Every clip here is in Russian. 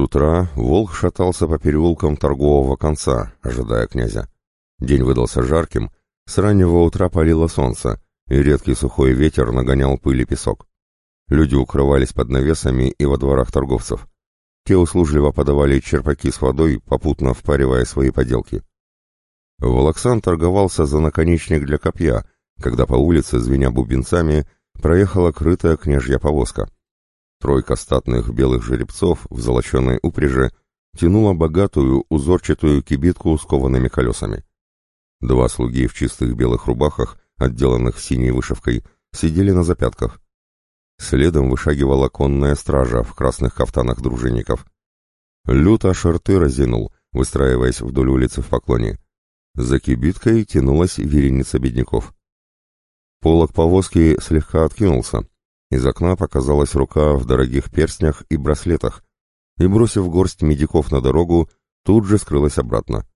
утра волк шатался по переулкам торгового конца, ожидая князя. День выдался жарким, с раннего утра палило солнце, и редкий сухой ветер нагонял пыль и песок. Люди укрывались под навесами и во дворах торговцев. Те услужливо подавали черпаки с водой, попутно впаривая свои поделки. Волоксан торговался за наконечник для копья, когда по улице, звеня бубенцами, проехала крытая княжья повозка. Тройка статных белых жеребцов в золоченой упряжи тянула богатую узорчатую кибитку с коваными колесами. Два слуги в чистых белых рубахах, отделанных синей вышивкой, сидели на запятках. Следом вышагивала конная стража в красных кафтанах дружинников. Люто шерты разинул, выстраиваясь вдоль улицы в поклоне. За кибиткой тянулась вереница бедняков. Полок повозки слегка откинулся, из окна показалась рука в дорогих перстнях и браслетах, и, бросив горсть медиков на дорогу, тут же скрылась обратно.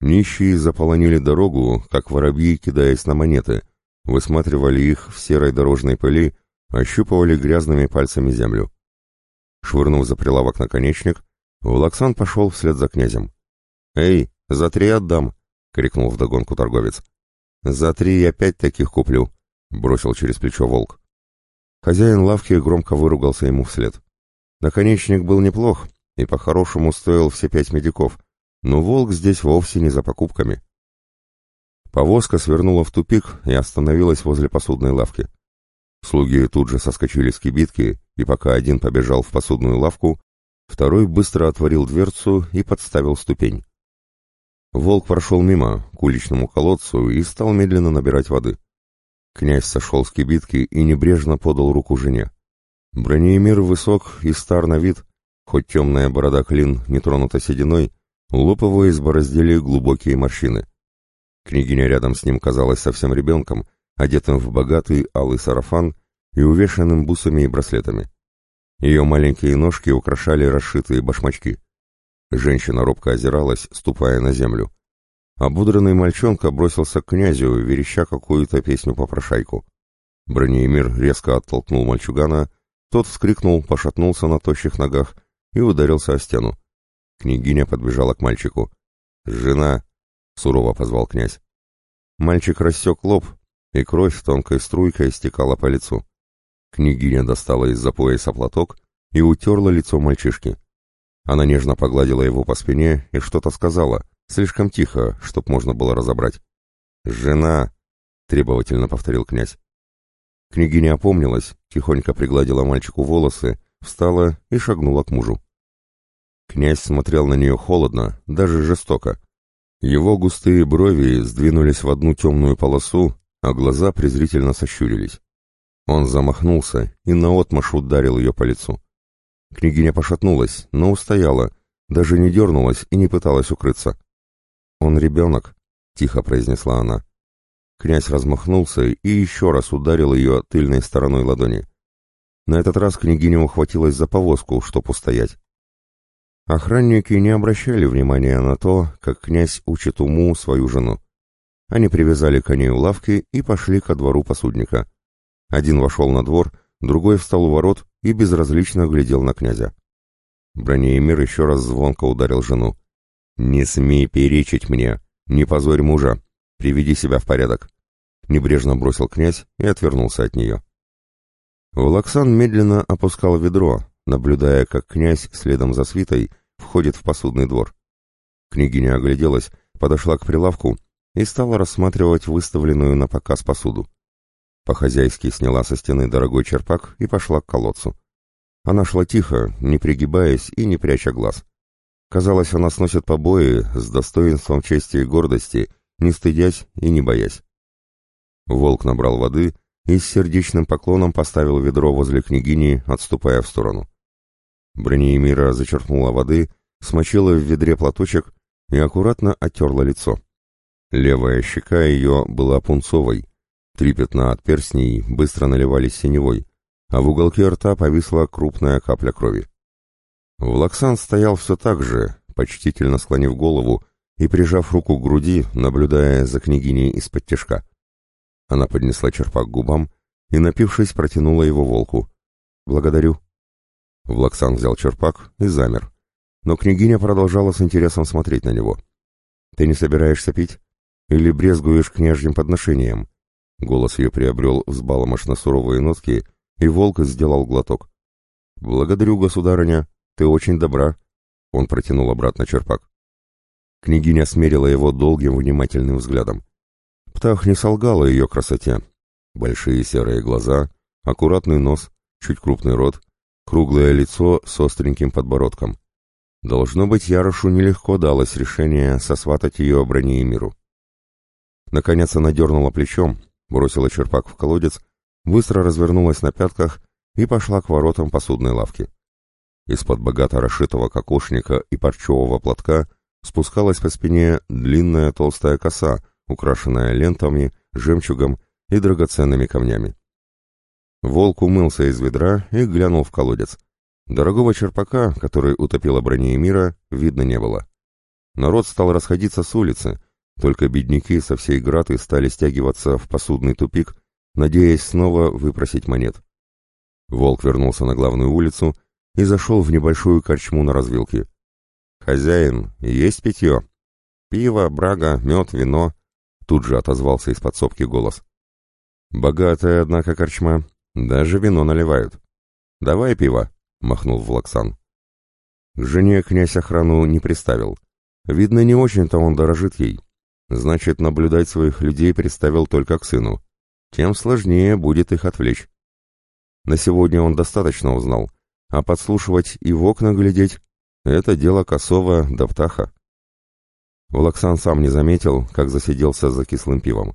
Нищие заполонили дорогу, как воробьи, кидаясь на монеты, высматривали их в серой дорожной пыли, ощупывали грязными пальцами землю. Швырнув за прилавок наконечник, Волоксан пошел вслед за князем. «Эй, за три отдам!» — крикнул вдогонку торговец. «За три я пять таких куплю», — бросил через плечо волк. Хозяин лавки громко выругался ему вслед. Наконечник был неплох и по-хорошему стоил все пять медиков, но волк здесь вовсе не за покупками. Повозка свернула в тупик и остановилась возле посудной лавки. Слуги тут же соскочили с кибитки, и пока один побежал в посудную лавку, второй быстро отворил дверцу и подставил ступень. Волк прошел мимо, к уличному колодцу, и стал медленно набирать воды. Князь сошел с кибитки и небрежно подал руку жене. Бронеемир высок и стар на вид, хоть темная борода клин не тронута сединой, лоб его избороздили глубокие морщины. Княгиня рядом с ним казалась совсем ребенком, одетым в богатый алый сарафан и увешанным бусами и браслетами. Ее маленькие ножки украшали расшитые башмачки. Женщина робко озиралась, ступая на землю. Обудранный мальчонка бросился к князю, вереща какую-то песню-попрошайку. Бронеемир резко оттолкнул мальчугана, тот вскрикнул, пошатнулся на тощих ногах и ударился о стену. Княгиня подбежала к мальчику. «Жена!» — сурово позвал князь. Мальчик рассек лоб, и кровь тонкой струйкой стекала по лицу. Княгиня достала из-за пояса платок и утерла лицо мальчишки. Она нежно погладила его по спине и что-то сказала, Слишком тихо, чтоб можно было разобрать. «Жена!» — требовательно повторил князь. Княгиня опомнилась, тихонько пригладила мальчику волосы, встала и шагнула к мужу. Князь смотрел на нее холодно, даже жестоко. Его густые брови сдвинулись в одну темную полосу, а глаза презрительно сощурились. Он замахнулся и наотмашь ударил ее по лицу. Княгиня пошатнулась, но устояла, даже не дернулась и не пыталась укрыться. «Он ребенок», — тихо произнесла она. Князь размахнулся и еще раз ударил ее тыльной стороной ладони. На этот раз княгиня ухватилась за повозку, чтоб устоять. Охранники не обращали внимания на то, как князь учит уму свою жену. Они привязали коней у лавки и пошли ко двору посудника. Один вошел на двор, другой встал у ворот и безразлично глядел на князя. Бронеемир еще раз звонко ударил жену. «Не смей перечить мне! Не позорь мужа! Приведи себя в порядок!» Небрежно бросил князь и отвернулся от нее. Волоксан медленно опускал ведро, наблюдая, как князь следом за свитой входит в посудный двор. Княгиня огляделась, подошла к прилавку и стала рассматривать выставленную на показ посуду. По-хозяйски сняла со стены дорогой черпак и пошла к колодцу. Она шла тихо, не пригибаясь и не пряча глаз. Казалось, она сносит побои с достоинством чести и гордости, не стыдясь и не боясь. Волк набрал воды и с сердечным поклоном поставил ведро возле княгини, отступая в сторону. Бронеемира зачерпнула воды, смочила в ведре платочек и аккуратно оттерла лицо. Левая щека ее была пунцовой, три пятна от перстней быстро наливались синевой, а в уголке рта повисла крупная капля крови. Влаксан стоял все так же, почтительно склонив голову и прижав руку к груди, наблюдая за княгиней из-под тяжка. Она поднесла черпак к губам и, напившись, протянула его волку. «Благодарю». Влаксан взял черпак и замер, но княгиня продолжала с интересом смотреть на него. «Ты не собираешься пить? Или брезгуешь княжьим подношением?» Голос ее приобрел взбаломошно-суровые нотки, и волк сделал глоток. «Благодарю, государыня, ты очень добра», — он протянул обратно черпак. Княгиня смерила его долгим внимательным взглядом. Птах не солгала ее красоте. Большие серые глаза, аккуратный нос, чуть крупный рот, круглое лицо с остреньким подбородком. Должно быть, Ярошу нелегко далось решение сосватать ее броне и миру. Наконец она дернула плечом, бросила черпак в колодец, быстро развернулась на пятках и пошла к воротам посудной лавки. Из-под богато расшитого кокошника и парчевого платка спускалась по спине длинная толстая коса, украшенная лентами, жемчугом и драгоценными камнями. Волк умылся из ведра и глянул в колодец. Дорогого черпака, который утопила брони мира, видно не было. Народ стал расходиться с улицы, только бедняки со всей граты стали стягиваться в посудный тупик, надеясь снова выпросить монет. Волк вернулся на главную улицу и зашел в небольшую корчму на развилке. «Хозяин, есть питье?» «Пиво, брага, мед, вино», — тут же отозвался из подсобки голос. «Богатая, однако, корчма. Даже вино наливают. Давай пиво», — махнул Влаксан. Жене князь охрану не приставил. Видно, не очень-то он дорожит ей. Значит, наблюдать своих людей приставил только к сыну. Тем сложнее будет их отвлечь. На сегодня он достаточно узнал, а подслушивать и в окна глядеть это дело косого да птаха. Влаксан сам не заметил, как засиделся за кислым пивом.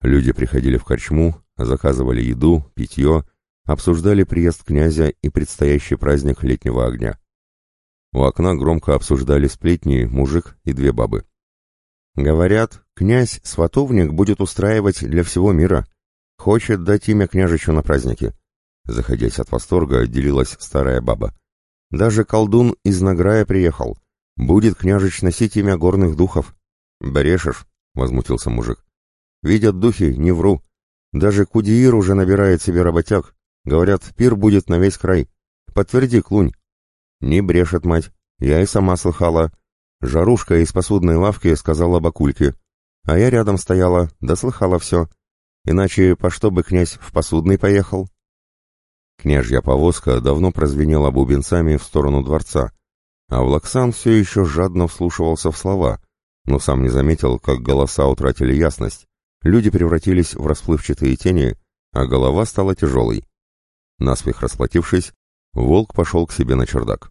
Люди приходили в корчму, заказывали еду, питье, обсуждали приезд князя и предстоящий праздник летнего огня. У окна громко обсуждали сплетни мужик и две бабы. Говорят, князь-сватовник будет устраивать для всего мира. Хочет дать имя княжичу на празднике. Заходясь от восторга, делилась старая баба. Даже колдун из Награя приехал. Будет княжич носить имя горных духов. Брешешь, возмутился мужик. Видят духи, не вру. Даже Кудиир уже набирает себе работяг. Говорят, пир будет на весь край. Подтверди, Клунь. Не брешет мать. Я и сама слыхала. Жарушка из посудной лавки сказала бакульке. А я рядом стояла, да все. Иначе по что бы князь в посудный поехал? Княжья повозка давно прозвенела бубенцами в сторону дворца, а Влаксан все еще жадно вслушивался в слова, но сам не заметил, как голоса утратили ясность. Люди превратились в расплывчатые тени, а голова стала тяжелой. Наспех расплатившись, волк пошел к себе на чердак.